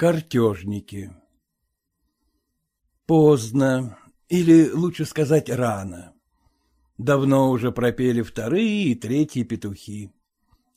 Картежники Поздно, или, лучше сказать, рано. Давно уже пропели вторые и третьи петухи.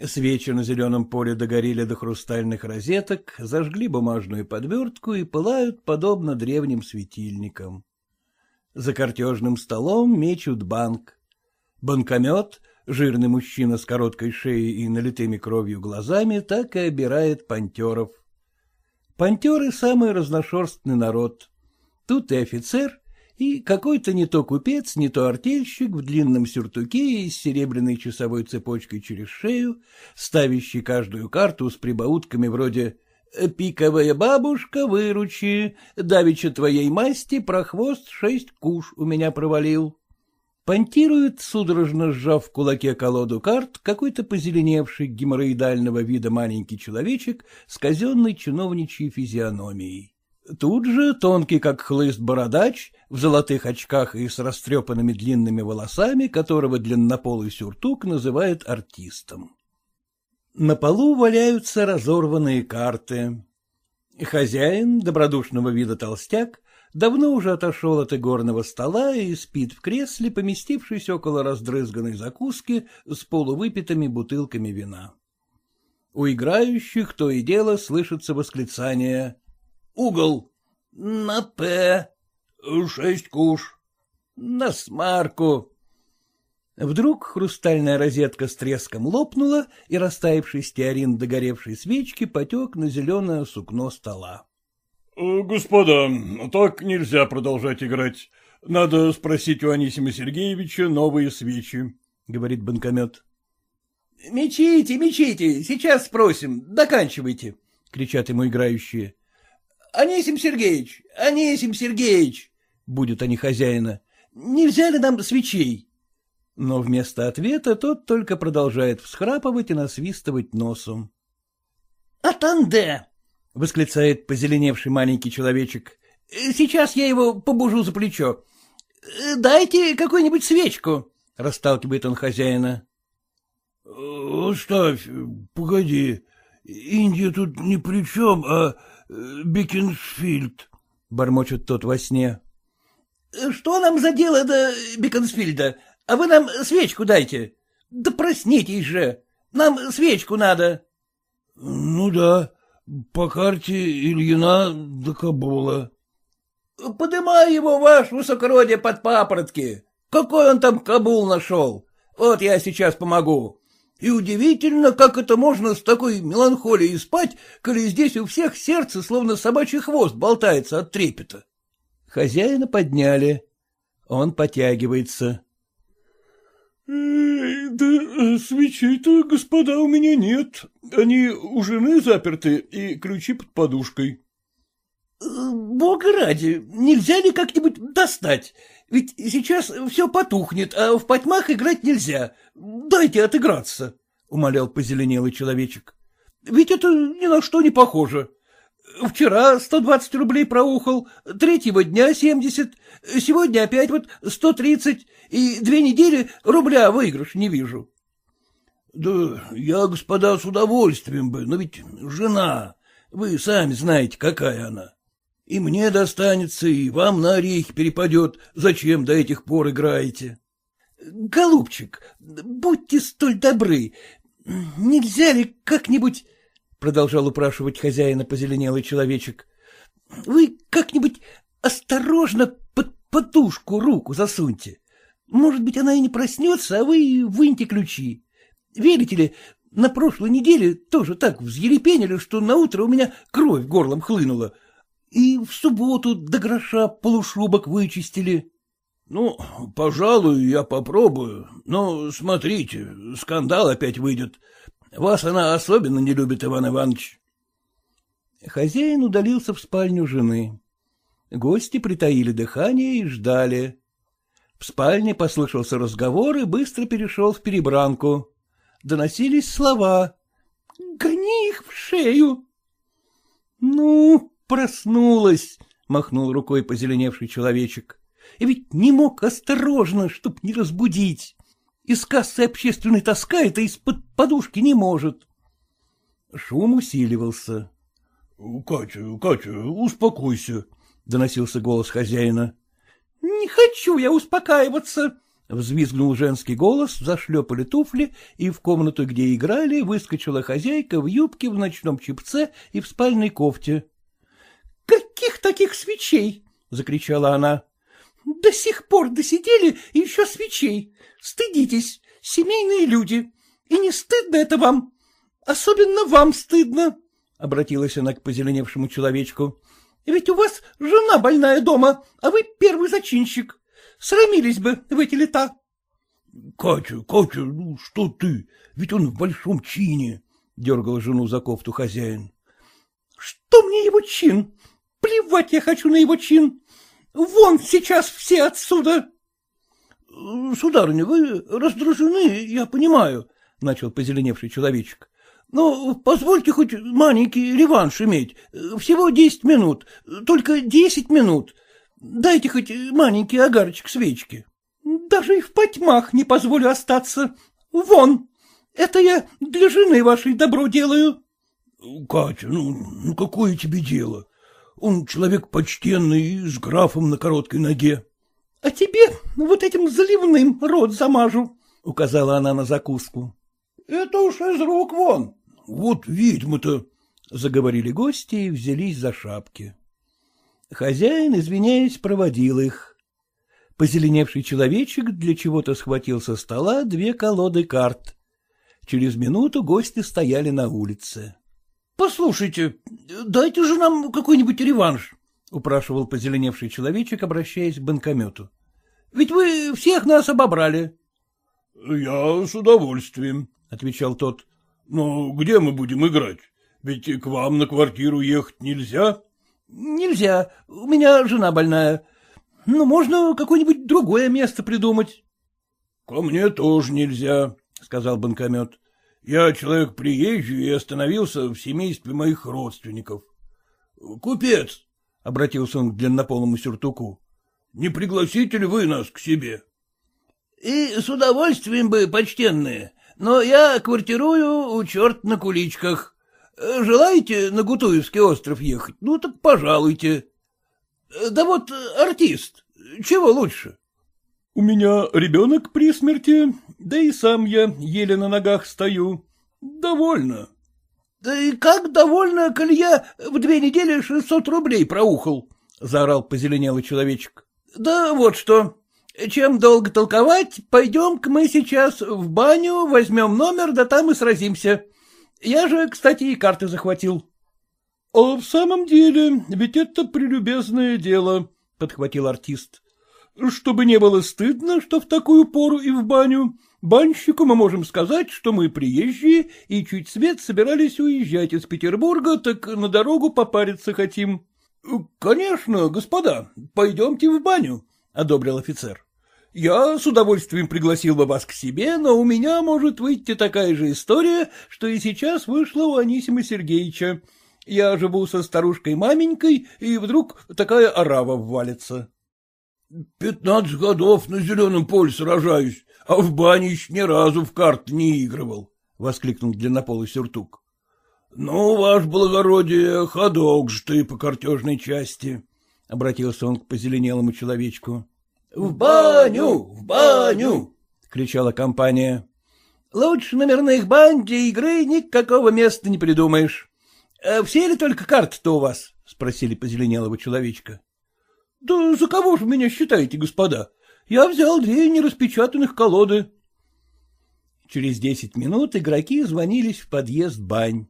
Свечи на зеленом поле догорели до хрустальных розеток, зажгли бумажную подвертку и пылают, подобно древним светильникам. За картежным столом мечут банк. Банкомет, жирный мужчина с короткой шеей и налитыми кровью глазами, так и обирает пантеров. Пантеры — самый разношерстный народ. Тут и офицер, и какой-то не то купец, не то артельщик в длинном сюртуке и с серебряной часовой цепочкой через шею, ставящий каждую карту с прибаутками вроде «Пиковая бабушка, выручи, давеча твоей масти прохвост шесть куш у меня провалил». Понтирует, судорожно сжав в кулаке колоду карт, какой-то позеленевший геморроидального вида маленький человечек с казенной чиновничьей физиономией. Тут же тонкий, как хлыст, бородач, в золотых очках и с растрепанными длинными волосами, которого длиннополый сюртук называет артистом. На полу валяются разорванные карты. Хозяин, добродушного вида толстяк, давно уже отошел от игорного стола и спит в кресле, поместившись около раздрызганной закуски с полувыпитыми бутылками вина. У играющих то и дело слышится восклицание «Угол!» «На П!» «Шесть куш!» «На смарку!» Вдруг хрустальная розетка с треском лопнула, и растаявший стеарин догоревшей свечки потек на зеленое сукно стола. Э, — Господа, так нельзя продолжать играть. Надо спросить у Анисима Сергеевича новые свечи, — говорит банкомет. — Мечите, мечите, сейчас спросим, доканчивайте, — кричат ему играющие. — Анисим Сергеевич, Анисим Сергеевич, — будут они хозяина, — нельзя ли нам свечей? Но вместо ответа тот только продолжает всхрапывать и насвистывать носом. — Атанде! — восклицает позеленевший маленький человечек. — Сейчас я его побужу за плечо. — Дайте какую-нибудь свечку, — расталкивает он хозяина. — Оставь, погоди, Индия тут ни при чем, а э, Бекинсфильд, — бормочет тот во сне. — Что нам за дело до Беконсфильда? А вы нам свечку дайте. Да проснитесь же. Нам свечку надо. — Ну да, по карте Ильина до Кабула. — Подымай его, ваш высокородие, под папоротки. Какой он там Кабул нашел? Вот я сейчас помогу. И удивительно, как это можно с такой меланхолией спать, коли здесь у всех сердце, словно собачий хвост, болтается от трепета. Хозяина подняли. Он потягивается. Да э, свечей-то, господа, у меня нет. Они у жены заперты и ключи под подушкой. Э, — Бога ради, нельзя ли как-нибудь достать? Ведь сейчас все потухнет, а в потьмах играть нельзя. Дайте отыграться, — умолял позеленелый человечек. — Ведь это ни на что не похоже. Вчера сто двадцать рублей проухал, третьего дня семьдесят, сегодня опять вот сто тридцать, и две недели рубля выигрыш не вижу. — Да я, господа, с удовольствием бы, но ведь жена, вы сами знаете, какая она. И мне достанется, и вам на орехи перепадет, зачем до этих пор играете. — Голубчик, будьте столь добры, нельзя ли как-нибудь — продолжал упрашивать хозяина позеленелый человечек. — Вы как-нибудь осторожно под подушку руку засуньте. Может быть, она и не проснется, а вы выньте ключи. Верите ли, на прошлой неделе тоже так взъерепенили, что на утро у меня кровь горлом хлынула. И в субботу до гроша полушубок вычистили. — Ну, пожалуй, я попробую, но смотрите, скандал опять выйдет. Вас она особенно не любит, Иван Иванович. Хозяин удалился в спальню жены. Гости притаили дыхание и ждали. В спальне послышался разговор и быстро перешел в перебранку. Доносились слова. — Гони их в шею! — Ну, проснулась, — махнул рукой позеленевший человечек. — И ведь не мог осторожно, чтоб не разбудить. Из кассы общественной таскает, а из-под подушки не может. Шум усиливался. — Катя, Катя, успокойся, — доносился голос хозяина. — Не хочу я успокаиваться, — взвизгнул женский голос, зашлепали туфли, и в комнату, где играли, выскочила хозяйка в юбке, в ночном чепце и в спальной кофте. — Каких таких свечей? — закричала она. — До сих пор досидели и еще свечей. Стыдитесь, семейные люди. И не стыдно это вам? Особенно вам стыдно. — обратилась она к позеленевшему человечку. — Ведь у вас жена больная дома, а вы первый зачинщик. Срамились бы в эти лета. — Катя, Катя, ну что ты? Ведь он в большом чине, — дергал жену за кофту хозяин. — Что мне его чин? Плевать я хочу на его чин. Вон сейчас все отсюда. — Сударыня, вы раздражены, я понимаю, — начал позеленевший человечек. Ну, позвольте хоть маленький реванш иметь. Всего десять минут, только десять минут. Дайте хоть маленький огарочек свечки. Даже и в потьмах не позволю остаться. Вон! Это я для жены вашей добро делаю. Катя, ну, ну какое тебе дело? Он человек почтенный, с графом на короткой ноге. — А тебе вот этим заливным рот замажу, — указала она на закуску. — Это уж из рук вон, вот ведьма-то, — заговорили гости и взялись за шапки. Хозяин, извиняясь, проводил их. Позеленевший человечек для чего-то схватил со стола две колоды карт. Через минуту гости стояли на улице. — Послушайте, дайте же нам какой-нибудь реванш, — упрашивал позеленевший человечек, обращаясь к банкомету. — Ведь вы всех нас обобрали. — Я с удовольствием, — отвечал тот. Но где мы будем играть? Ведь к вам на квартиру ехать нельзя. — Нельзя, у меня жена больная. Ну, можно какое-нибудь другое место придумать. — Ко мне тоже нельзя, — сказал банкомет. — Я человек приезжий и остановился в семействе моих родственников. — Купец, — обратился он к длиннополому сюртуку, — не пригласите ли вы нас к себе? — И с удовольствием бы, почтенные, но я квартирую у черт на куличках. Желаете на Гутуевский остров ехать? Ну так пожалуйте. Да вот артист, чего лучше? — У меня ребенок при смерти, да и сам я еле на ногах стою. Довольно. — Да и как довольно, коль я в две недели шестьсот рублей проухал, — заорал позеленелый человечек. — Да вот что, чем долго толковать, пойдем-ка мы сейчас в баню, возьмем номер, да там и сразимся. Я же, кстати, и карты захватил. — А в самом деле, ведь это прелюбезное дело, — подхватил артист. — Чтобы не было стыдно, что в такую пору и в баню, банщику мы можем сказать, что мы приезжие и чуть свет собирались уезжать из Петербурга, так на дорогу попариться хотим. — Конечно, господа, пойдемте в баню, — одобрил офицер. Я с удовольствием пригласил бы вас к себе, но у меня может выйти такая же история, что и сейчас вышла у Анисима Сергеевича. Я живу со старушкой-маменькой, и вдруг такая орава ввалится. — Пятнадцать годов на зеленом поле сражаюсь, а в бане еще ни разу в карт не игрывал, — воскликнул длиннополый сюртук. — Ну, ваш благородие, ходок же ты по картежной части, — обратился он к позеленелому человечку. — В баню, в баню! — кричала компания. — Лучше номерных бань для игры никакого места не придумаешь. А все ли только карты-то у вас? — спросили позеленелого человечка. — Да за кого же меня считаете, господа? Я взял две нераспечатанных колоды. Через десять минут игроки звонились в подъезд бань.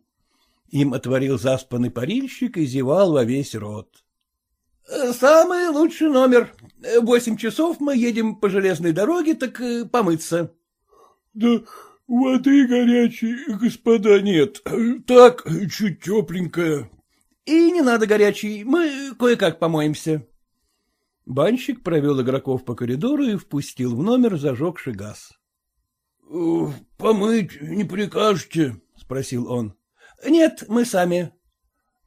Им отворил заспанный парильщик и зевал во весь рот. — Самый лучший номер. Восемь часов мы едем по железной дороге, так э, помыться. — Да воды горячей, господа, нет. Так, чуть тепленькая. — И не надо горячей, мы кое-как помоемся. Банщик провел игроков по коридору и впустил в номер зажегший газ. «Э, — Помыть не прикажете? — спросил он. — Нет, мы сами.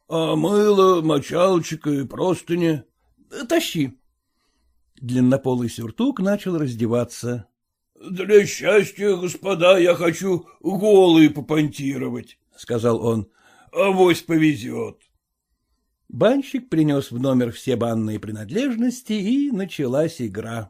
А мыло, мочалочек и простыни? Тащи. Длиннополый сюртук начал раздеваться. — Для счастья, господа, я хочу голый попонтировать, — сказал он. — Авось повезет. Банщик принес в номер все банные принадлежности, и началась игра.